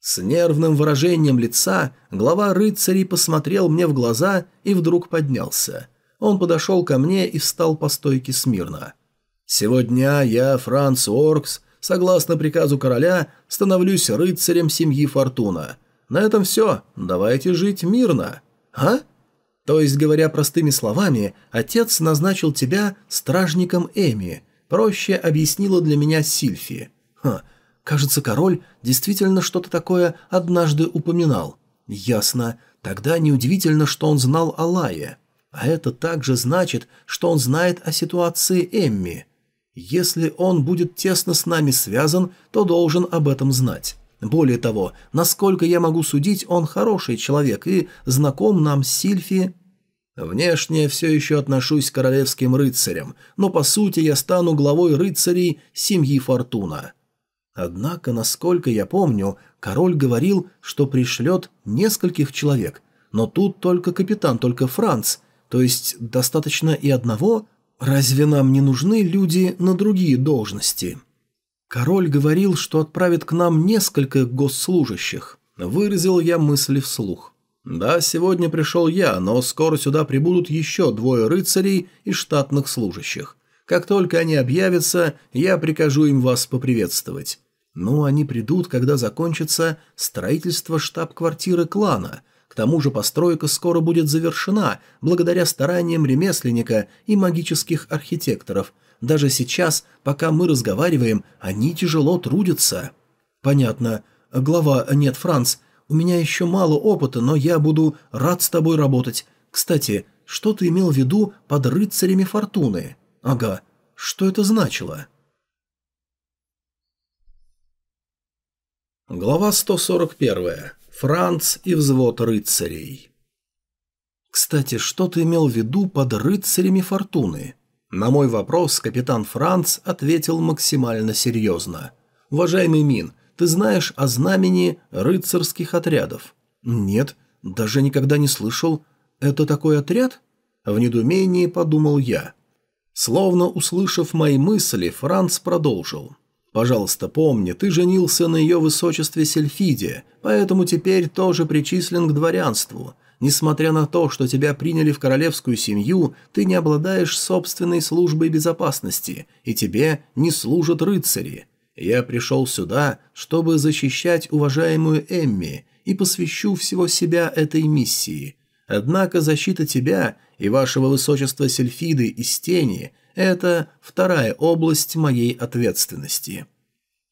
С нервным выражением лица глава рыцарей посмотрел мне в глаза и вдруг поднялся. Он подошел ко мне и встал по стойке смирно. «Сегодня я, Франц Оркс, согласно приказу короля, становлюсь рыцарем семьи Фортуна. На этом все, давайте жить мирно». «А?» То есть, говоря простыми словами, отец назначил тебя стражником Эми. Проще объяснила для меня Сильфи. Ха, кажется, король действительно что-то такое однажды упоминал. Ясно. Тогда неудивительно, что он знал о Лае. А это также значит, что он знает о ситуации Эмми. Если он будет тесно с нами связан, то должен об этом знать. Более того, насколько я могу судить, он хороший человек и знаком нам с Сильфи. Внешне все еще отношусь к королевским рыцарям, но по сути я стану главой рыцарей семьи Фортуна. Однако, насколько я помню, король говорил, что пришлет нескольких человек, но тут только капитан, только Франц, то есть достаточно и одного? Разве нам не нужны люди на другие должности?» Король говорил, что отправит к нам несколько госслужащих. Выразил я мысли вслух. Да, сегодня пришел я, но скоро сюда прибудут еще двое рыцарей и штатных служащих. Как только они объявятся, я прикажу им вас поприветствовать. Ну, они придут, когда закончится строительство штаб-квартиры клана. К тому же постройка скоро будет завершена, благодаря стараниям ремесленника и магических архитекторов – даже сейчас, пока мы разговариваем, они тяжело трудятся. Понятно. Глава, нет, Франц, у меня еще мало опыта, но я буду рад с тобой работать. Кстати, что ты имел в виду под рыцарями фортуны? Ага, что это значило? Глава 141. Франц и взвод рыцарей. Кстати, что ты имел в виду под рыцарями фортуны? На мой вопрос капитан Франц ответил максимально серьезно. «Уважаемый Мин, ты знаешь о знамени рыцарских отрядов?» «Нет, даже никогда не слышал. Это такой отряд?» В недоумении подумал я. Словно услышав мои мысли, Франц продолжил. «Пожалуйста, помни, ты женился на ее высочестве Сельфиде, поэтому теперь тоже причислен к дворянству. Несмотря на то, что тебя приняли в королевскую семью, ты не обладаешь собственной службой безопасности, и тебе не служат рыцари. Я пришел сюда, чтобы защищать уважаемую Эмми, и посвящу всего себя этой миссии. Однако защита тебя и вашего высочества Сельфиды из тени – это вторая область моей ответственности.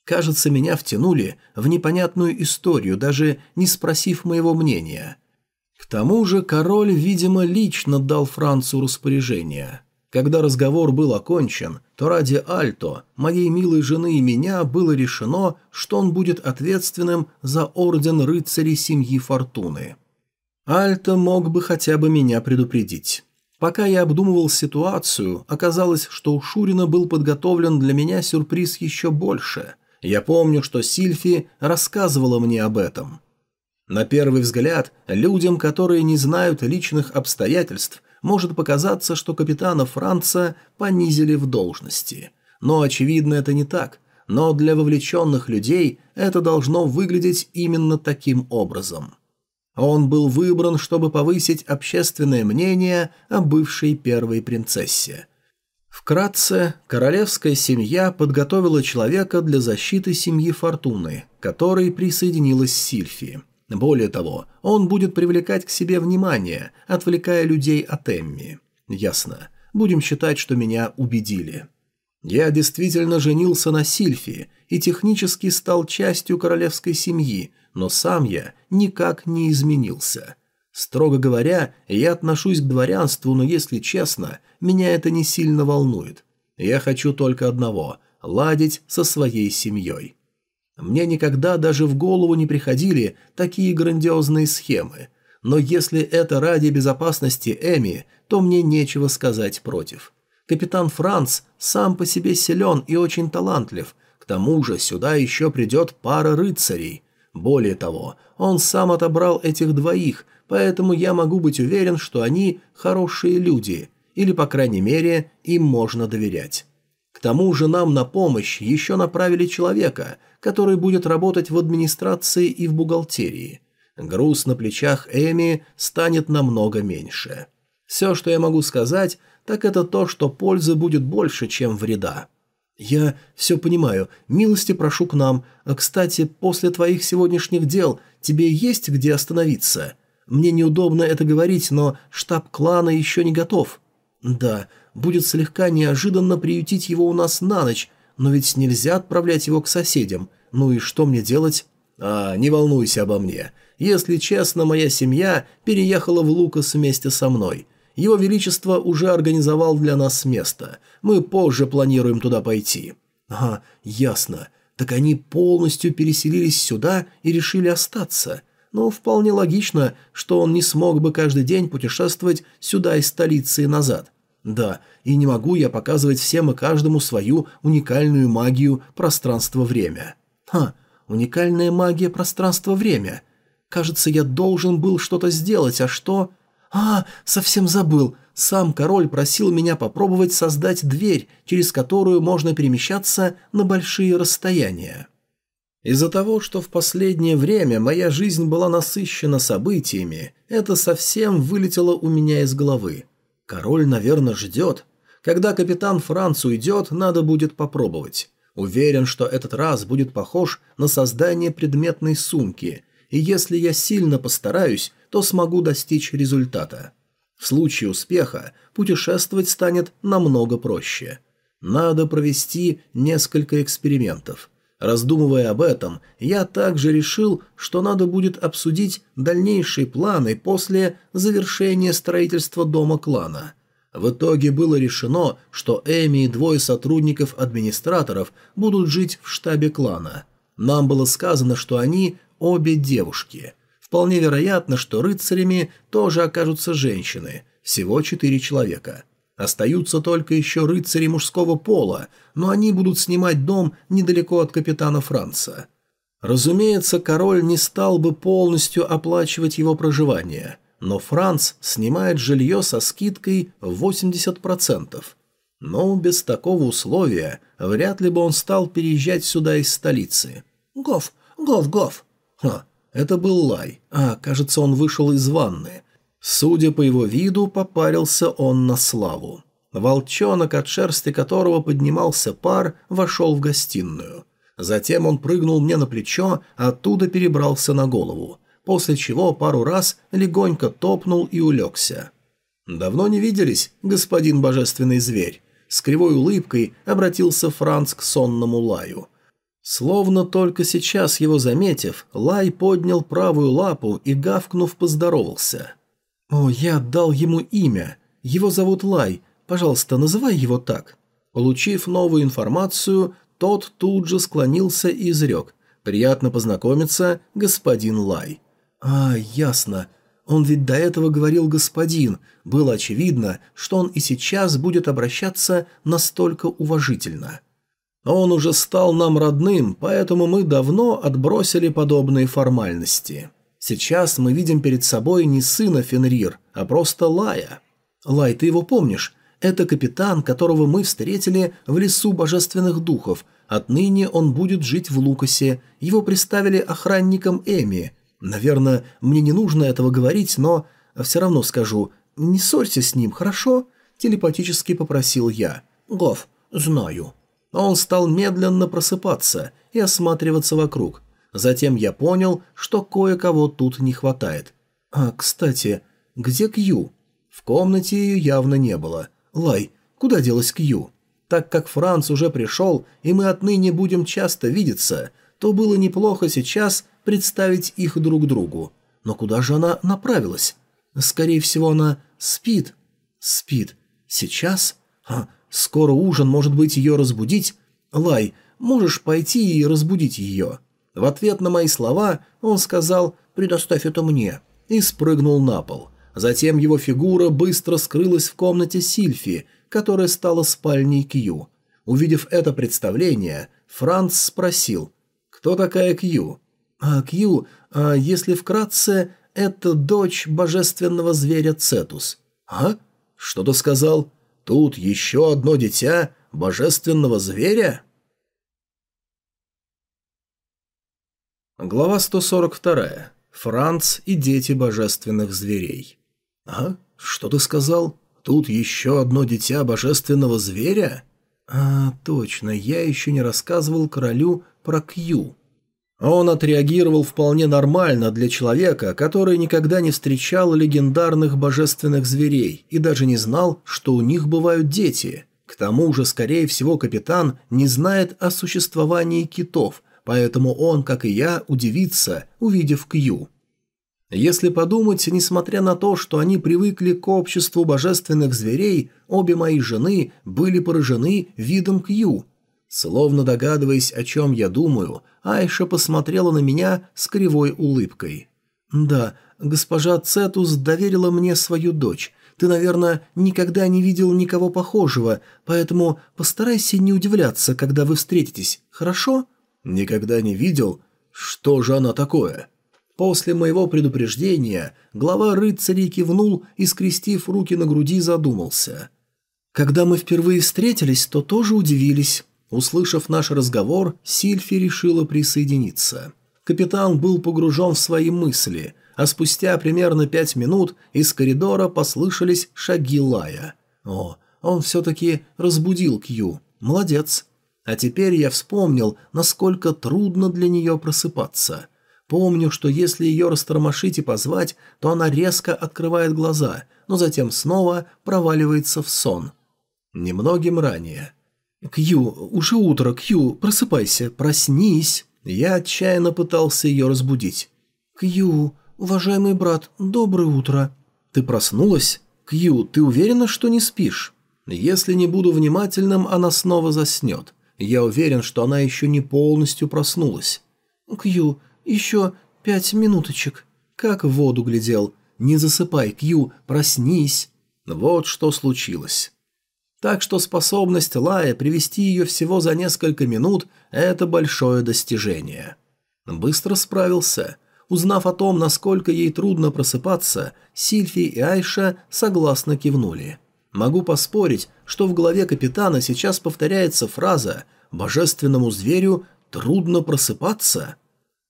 Кажется, меня втянули в непонятную историю, даже не спросив моего мнения – к тому же король, видимо, лично дал Францу распоряжение. Когда разговор был окончен, то ради Альто, моей милой жены и меня было решено, что он будет ответственным за орден рыцарей семьи Фортуны. Альто мог бы хотя бы меня предупредить. Пока я обдумывал ситуацию, оказалось, что у Шурина был подготовлен для меня сюрприз еще больше. Я помню, что Сильфи рассказывала мне об этом – на первый взгляд, людям, которые не знают личных обстоятельств, может показаться, что капитана Франца понизили в должности. Но, очевидно, это не так. Но для вовлеченных людей это должно выглядеть именно таким образом. Он был выбран, чтобы повысить общественное мнение о бывшей первой принцессе. Вкратце, королевская семья подготовила человека для защиты семьи Фортуны, которой присоединилась Сильфи. Более того, он будет привлекать к себе внимание, отвлекая людей от Эмми. Ясно. Будем считать, что меня убедили. Я действительно женился на Сильфии и технически стал частью королевской семьи, но сам я никак не изменился. Строго говоря, я отношусь к дворянству, но если честно, меня это не сильно волнует. Я хочу только одного – ладить со своей семьей. Мне никогда даже в голову не приходили такие грандиозные схемы, но если это ради безопасности Эми, то мне нечего сказать против. Капитан Франц сам по себе силен и очень талантлив. К тому же сюда еще придет пара рыцарей. Более того, он сам отобрал этих двоих, поэтому я могу быть уверен, что они хорошие люди, или, по крайней мере, им можно доверять. К тому же нам на помощь еще направили человека, который будет работать в администрации и в бухгалтерии. Груз на плечах Эми станет намного меньше. Все, что я могу сказать, так это то, что пользы будет больше, чем вреда. Я все понимаю. Милости прошу к нам. А, кстати, после твоих сегодняшних дел тебе есть где остановиться? Мне неудобно это говорить, но штаб клана еще не готов. Да, будет слегка неожиданно приютить его у нас на ночь, но ведь нельзя отправлять его к соседям. Ну и что мне делать? А, не волнуйся обо мне. Если честно, моя семья переехала в Лукас вместе со мной. Его Величество уже организовал для нас место. Мы позже планируем туда пойти». «Ага, ясно. Так они полностью переселились сюда и решили остаться. Но вполне логично, что он не смог бы каждый день путешествовать сюда из столицы и назад. Да, и не могу я показывать всем и каждому свою уникальную магию пространство-время. Ха, уникальная магия пространство-время. Кажется, я должен был что-то сделать, а что... «А, совсем забыл. Сам король просил меня попробовать создать дверь, через которую можно перемещаться на большие расстояния». Из-за того, что в последнее время моя жизнь была насыщена событиями, это совсем вылетело у меня из головы. Король, наверное, ждет. Когда капитан Франц уйдет, надо будет попробовать. Уверен, что этот раз будет похож на создание предметной сумки, и если я сильно постараюсь, то смогу достичь результата. В случае успеха путешествовать станет намного проще. Надо провести несколько экспериментов. Раздумывая об этом, я также решил, что надо будет обсудить дальнейшие планы после завершения строительства дома клана. В итоге было решено, что Эми и двое сотрудников-администраторов будут жить в штабе клана. Нам было сказано, что они обе девушки. Вполне вероятно, что рыцарями тоже окажутся женщины, всего четыре человека. Остаются только еще рыцари мужского пола, но они будут снимать дом недалеко от капитана Франца. Разумеется, король не стал бы полностью оплачивать его проживание, но Франц снимает жилье со скидкой в 80%. Но без такого условия вряд ли бы он стал переезжать сюда из столицы. «Гов, гов, гов!» Ха, это был Лай. А, кажется, он вышел из ванны. Судя по его виду, попарился он на славу. Волчонок, от шерсти которого поднимался пар, вошел в гостиную. Затем он прыгнул мне на плечо, а оттуда перебрался на голову, после чего пару раз легонько топнул и улегся. «Давно не виделись, господин божественный зверь?» С кривой улыбкой обратился Франц к сонному Лаю – Словно только сейчас его заметив, Лай поднял правую лапу и, гавкнув, поздоровался. «О, я дал ему имя. Его зовут Лай. Пожалуйста, называй его так». Получив новую информацию, тот тут же склонился и изрек. «Приятно познакомиться, господин Лай». «А, ясно. Он ведь до этого говорил «господин». Было очевидно, что он и сейчас будет обращаться настолько уважительно». Он уже стал нам родным, поэтому мы давно отбросили подобные формальности. Сейчас мы видим перед собой не сына Фенрир, а просто Лая. Лай, ты его помнишь? Это капитан, которого мы встретили в лесу божественных духов. Отныне он будет жить в Лукасе. Его представили охранником Эми. Наверное, мне не нужно этого говорить, но все равно скажу. Не ссорься с ним, хорошо? Телепатически попросил я. Гов, знаю. Он стал медленно просыпаться и осматриваться вокруг. Затем я понял, что кое-кого тут не хватает. А, кстати, где Кью? В комнате ее явно не было. Лай, куда делась Кью? Так как Франц уже пришел, и мы отныне будем часто видеться, то было неплохо сейчас представить их друг другу. Но куда же она направилась? Скорее всего, она спит. Спит. Сейчас? А, скоро ужин, может быть, ее разбудить? Лай, можешь пойти и разбудить ее?» В ответ на мои слова он сказал «предоставь это мне» и спрыгнул на пол. Затем его фигура быстро скрылась в комнате Сильфи, которая стала спальней Кью. Увидев это представление, Франц спросил «Кто такая Кью?» «А Кью, а если вкратце, это дочь божественного зверя Цетус». «А? Что ты сказал? Тут еще одно дитя божественного зверя?» Глава 142. Франц и дети божественных зверей. «А? Что ты сказал? Тут еще одно дитя божественного зверя?» «А, точно, я еще не рассказывал королю про Кью». Он отреагировал вполне нормально для человека, который никогда не встречал легендарных божественных зверей и даже не знал, что у них бывают дети. К тому же, скорее всего, капитан не знает о существовании китов, поэтому он, как и я, удивится, увидев Кью. Если подумать, несмотря на то, что они привыкли к обществу божественных зверей, обе мои жены были поражены видом Кью. Словно догадываясь, о чем я думаю, Айша посмотрела на меня с кривой улыбкой. «Да, госпожа Цетус доверила мне свою дочь. Ты, наверное, никогда не видел никого похожего, поэтому постарайся не удивляться, когда вы встретитесь, хорошо?» Никогда не видел? Что же она такое? После моего предупреждения глава рыцарей кивнул и, скрестив руки на груди, задумался. Когда мы впервые встретились, то тоже удивились. Услышав наш разговор, Сильфи решила присоединиться. Капитан был погружен в свои мысли, а спустя примерно пять минут из коридора послышались шаги Лая. О, он все-таки разбудил Кью. Молодец. А теперь я вспомнил, насколько трудно для нее просыпаться. Помню, что если ее растормошить и позвать, то она резко открывает глаза, но затем снова проваливается в сон. Немногим ранее. «Кью, уже утро, Кью, просыпайся, проснись!» Я отчаянно пытался ее разбудить. «Кью, уважаемый брат, доброе утро!» «Ты проснулась? Кью, ты уверена, что не спишь?» «Если не буду внимательным, она снова заснет. Я уверен, что она еще не полностью проснулась. «Кью, еще пять минуточек». Как в воду глядел. «Не засыпай, Кью, проснись». Вот что случилось. Так что способность Лая привести ее всего за несколько минут – это большое достижение. Быстро справился. Узнав о том, насколько ей трудно просыпаться, Сильфи и Айша согласно кивнули. Могу поспорить, что в голове капитана сейчас повторяется фраза «божественному зверю трудно просыпаться».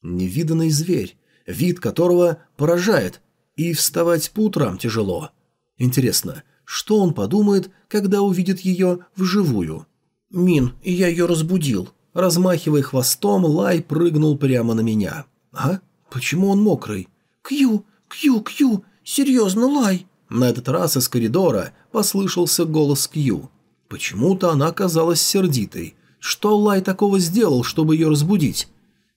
Невиданный зверь, вид которого поражает, и вставать по утрам тяжело. Интересно, что он подумает, когда увидит ее вживую? «Мин, я ее разбудил». Размахивая хвостом, Лай прыгнул прямо на меня. «А? Почему он мокрый?» «Кью, Кью, Кью, серьезно, Лай!» На этот раз из коридора послышался голос Кью. Почему-то она казалась сердитой. Что Лай такого сделал, чтобы ее разбудить?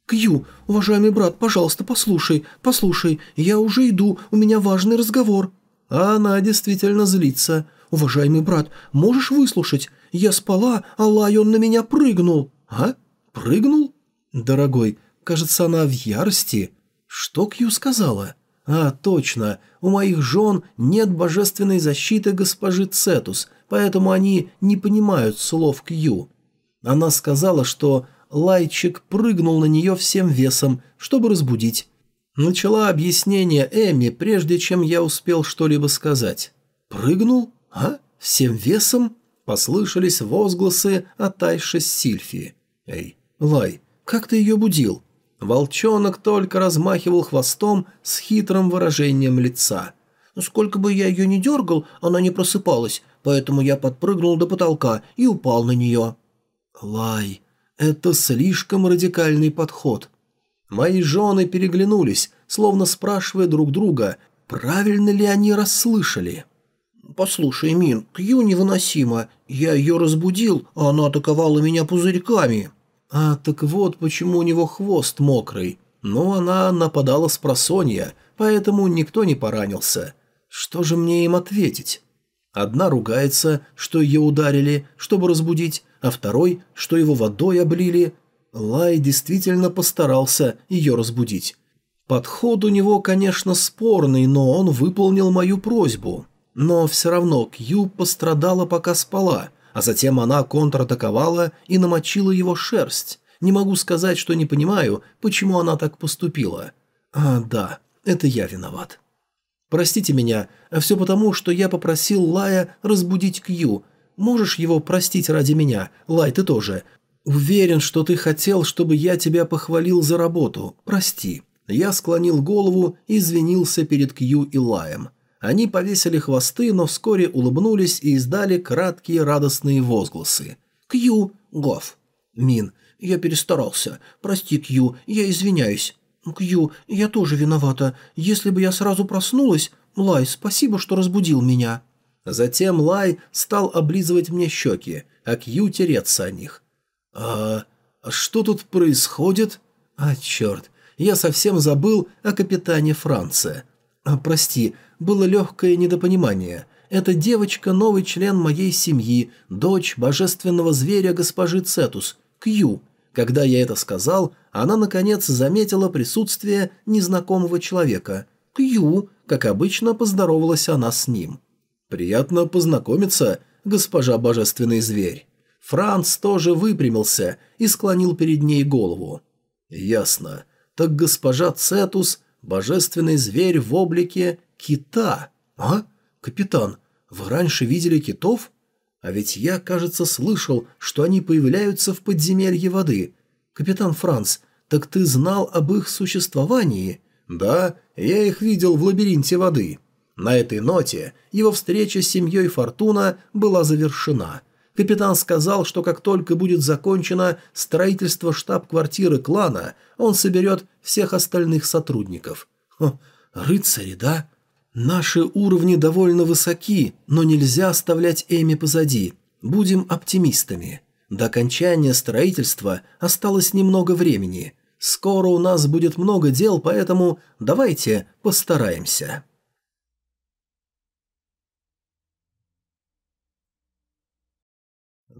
«Кью, уважаемый брат, пожалуйста, послушай, послушай, я уже иду, у меня важный разговор». А она действительно злится. «Уважаемый брат, можешь выслушать? Я спала, а Лай он на меня прыгнул». «А? Прыгнул?» «Дорогой, кажется, она в ярости». «Что Кью сказала?» «А, точно, у моих жен нет божественной защиты госпожи Цетус, поэтому они не понимают слов Кью». Она сказала, что Лайчик прыгнул на нее всем весом, чтобы разбудить. Начала объяснение Эми, прежде чем я успел что-либо сказать. «Прыгнул? А? Всем весом?» Послышались возгласы от Айши Сильфи. «Эй, Лай, как ты ее будил?» Волчонок только размахивал хвостом с хитрым выражением лица. «Сколько бы я ее ни дергал, она не просыпалась, поэтому я подпрыгнул до потолка и упал на нее». «Лай, это слишком радикальный подход». Мои жены переглянулись, словно спрашивая друг друга, правильно ли они расслышали. «Послушай, Мин, Кью невыносима. Я ее разбудил, а она атаковала меня пузырьками». «А, так вот почему у него хвост мокрый. Но она нападала с просонья, поэтому никто не поранился. Что же мне им ответить?» Одна ругается, что ее ударили, чтобы разбудить, а второй, что его водой облили. Лай действительно постарался ее разбудить. Подход у него, конечно, спорный, но он выполнил мою просьбу. Но все равно Кью пострадала, пока спала, а затем она контратаковала и намочила его шерсть. Не могу сказать, что не понимаю, почему она так поступила. А, да, это я виноват. Простите меня, все потому, что я попросил Лая разбудить Кью. Можешь его простить ради меня? Лай, ты тоже. Уверен, что ты хотел, чтобы я тебя похвалил за работу. Прости. Я склонил голову и извинился перед Кью и Лаем. Они повесили хвосты, но вскоре улыбнулись и издали краткие радостные возгласы. «Кью! Гоф!» «Мин, я перестарался. Прости, Кью, я извиняюсь». «Кью, я тоже виновата. Если бы я сразу проснулась... Лай, спасибо, что разбудил меня». Затем Лай стал облизывать мне щеки, а Кью тереться о них. «А, а что тут происходит?» «А, черт, я совсем забыл о капитане Франце. А, прости, было легкое недопонимание. Эта девочка – новый член моей семьи, дочь божественного зверя госпожи Цетус, Кью. Когда я это сказал, она, наконец, заметила присутствие незнакомого человека. Кью, как обычно, поздоровалась она с ним. «Приятно познакомиться, госпожа божественный зверь». Франц тоже выпрямился и склонил перед ней голову. «Ясно. Так госпожа Цетус – божественный зверь в облике кита. А? Капитан, вы раньше видели китов? А ведь я, кажется, слышал, что они появляются в подземелье воды. Капитан Франц, так ты знал об их существовании? Да, я их видел в лабиринте воды. На этой ноте его встреча с семьей Фортуна была завершена. Капитан сказал, что как только будет закончено строительство штаб-квартиры клана, он соберет всех остальных сотрудников. Хо, рыцари, да? Наши уровни довольно высоки, но нельзя оставлять Эми позади. Будем оптимистами. До окончания строительства осталось немного времени. Скоро у нас будет много дел, поэтому давайте постараемся.